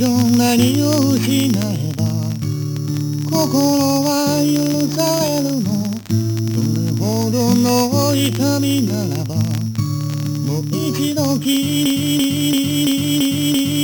上何を失えば心は許されるの。それほどの痛みならばもう一度きり。